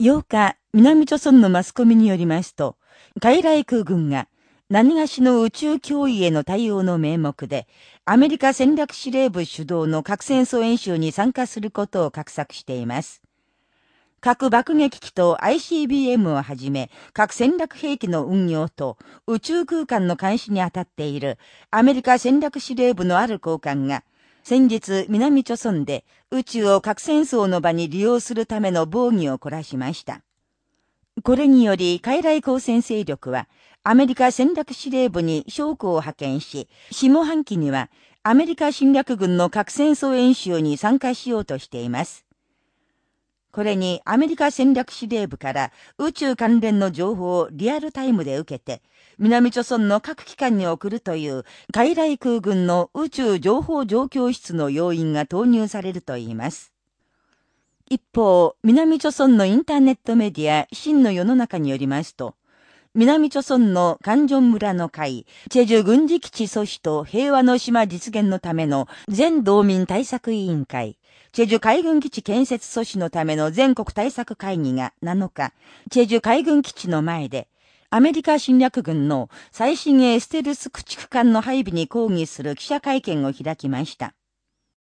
8日、南朝村のマスコミによりますと、海来空軍が何がしの宇宙脅威への対応の名目で、アメリカ戦略司令部主導の核戦争演習に参加することを画策しています。核爆撃機と ICBM をはじめ、核戦略兵器の運用と宇宙空間の監視に当たっているアメリカ戦略司令部のある高官が、先日、南朝村で宇宙を核戦争の場に利用するための防御を凝らしました。これにより、海来交戦勢力は、アメリカ戦略司令部に将校を派遣し、下半期には、アメリカ侵略軍の核戦争演習に参加しようとしています。これにアメリカ戦略司令部から宇宙関連の情報をリアルタイムで受けて、南朝村の各機関に送るという海来空軍の宇宙情報状況室の要員が投入されるといいます。一方、南朝村のインターネットメディア、真の世の中によりますと、南朝村の関ジョン村の会、チェジュ軍事基地阻止と平和の島実現のための全道民対策委員会、チェジュ海軍基地建設阻止のための全国対策会議が7日、チェジュ海軍基地の前で、アメリカ侵略軍の最新鋭ステルス駆逐艦の配備に抗議する記者会見を開きました。